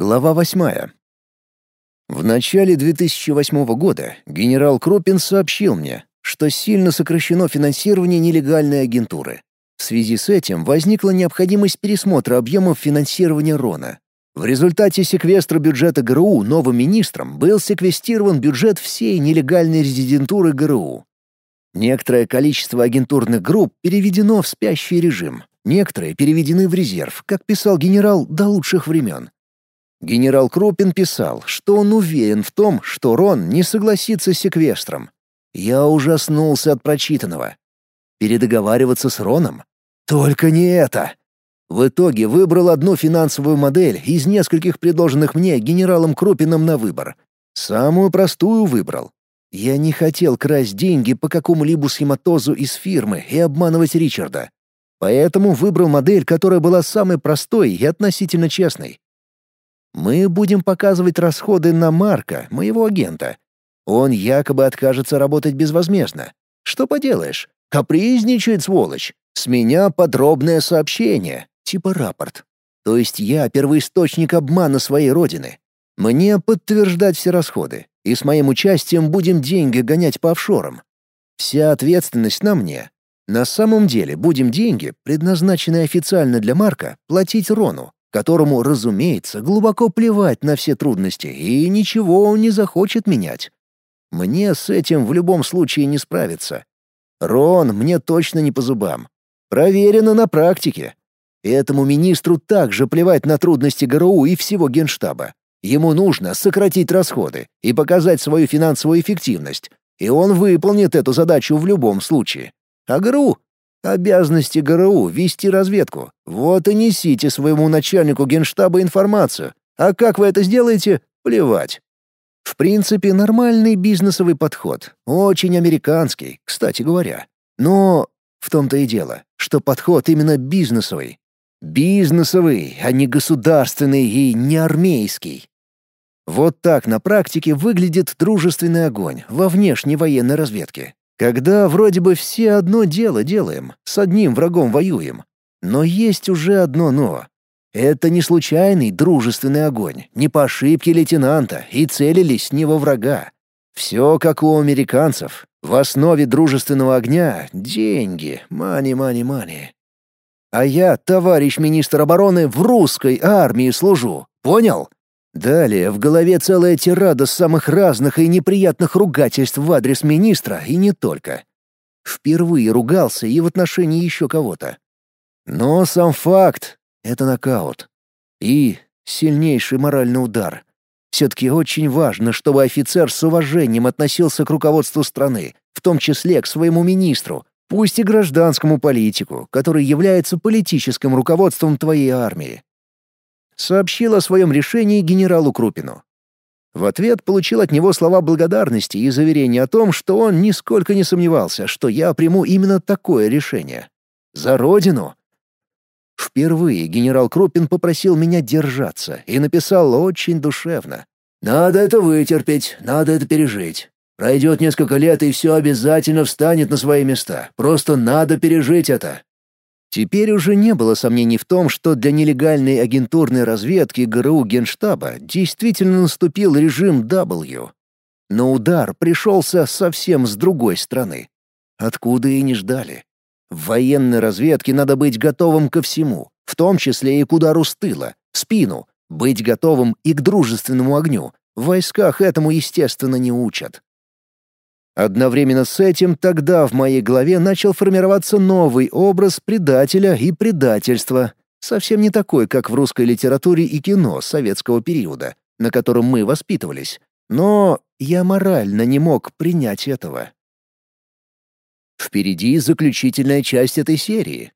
Глава восьмая. В начале 2008 года генерал Крупин сообщил мне, что сильно сокращено финансирование нелегальной агентуры. В связи с этим возникла необходимость пересмотра объемов финансирования РОНа. В результате секвестра бюджета ГРУ новым министром был секвестирован бюджет всей нелегальной резидентуры ГРУ. Некоторое количество агентурных групп переведено в спящий режим, некоторые переведены в резерв, как писал генерал до лучших времен. Генерал Крупин писал, что он уверен в том, что Рон не согласится с секвестром. Я ужаснулся от прочитанного. Передоговариваться с Роном? Только не это! В итоге выбрал одну финансовую модель из нескольких предложенных мне генералом Крупиным на выбор. Самую простую выбрал. Я не хотел красть деньги по какому-либо схематозу из фирмы и обманывать Ричарда. Поэтому выбрал модель, которая была самой простой и относительно честной. Мы будем показывать расходы на Марка, моего агента. Он якобы откажется работать безвозмездно. Что поделаешь? Капризничает сволочь. С меня подробное сообщение, типа рапорт. То есть я первоисточник обмана своей родины. Мне подтверждать все расходы, и с моим участием будем деньги гонять по офшорам. Вся ответственность на мне. На самом деле будем деньги, предназначенные официально для Марка, платить Рону, которому, разумеется, глубоко плевать на все трудности, и ничего он не захочет менять. Мне с этим в любом случае не справиться. Рон мне точно не по зубам. Проверено на практике. Этому министру также плевать на трудности ГРУ и всего Генштаба. Ему нужно сократить расходы и показать свою финансовую эффективность, и он выполнит эту задачу в любом случае. А ГРУ Обязанности ГРУ — вести разведку. Вот и несите своему начальнику генштаба информацию. А как вы это сделаете — плевать. В принципе, нормальный бизнесовый подход. Очень американский, кстати говоря. Но в том-то и дело, что подход именно бизнесовый. Бизнесовый, а не государственный и не армейский. Вот так на практике выглядит дружественный огонь во внешней военной разведке. Когда вроде бы все одно дело делаем, с одним врагом воюем. Но есть уже одно «но». Это не случайный дружественный огонь, не по ошибке лейтенанта, и целились не во врага. Все как у американцев. В основе дружественного огня — деньги, мани, мани, мани. А я, товарищ министр обороны, в русской армии служу. Понял? Далее в голове целая тирада самых разных и неприятных ругательств в адрес министра и не только. Впервые ругался и в отношении еще кого-то. Но сам факт — это нокаут. И сильнейший моральный удар. Все-таки очень важно, чтобы офицер с уважением относился к руководству страны, в том числе к своему министру, пусть и гражданскому политику, который является политическим руководством твоей армии сообщил о своем решении генералу Крупину. В ответ получил от него слова благодарности и заверение о том, что он нисколько не сомневался, что я приму именно такое решение. За родину! Впервые генерал Крупин попросил меня держаться и написал очень душевно. «Надо это вытерпеть, надо это пережить. Пройдет несколько лет, и все обязательно встанет на свои места. Просто надо пережить это. Теперь уже не было сомнений в том, что для нелегальной агентурной разведки ГРУ Генштаба действительно наступил режим W. Но удар пришелся совсем с другой стороны. Откуда и не ждали. В военной разведке надо быть готовым ко всему, в том числе и к удару с тыла, в спину, быть готовым и к дружественному огню. В войсках этому, естественно, не учат. Одновременно с этим тогда в моей голове начал формироваться новый образ предателя и предательства, совсем не такой, как в русской литературе и кино советского периода, на котором мы воспитывались. Но я морально не мог принять этого. Впереди заключительная часть этой серии.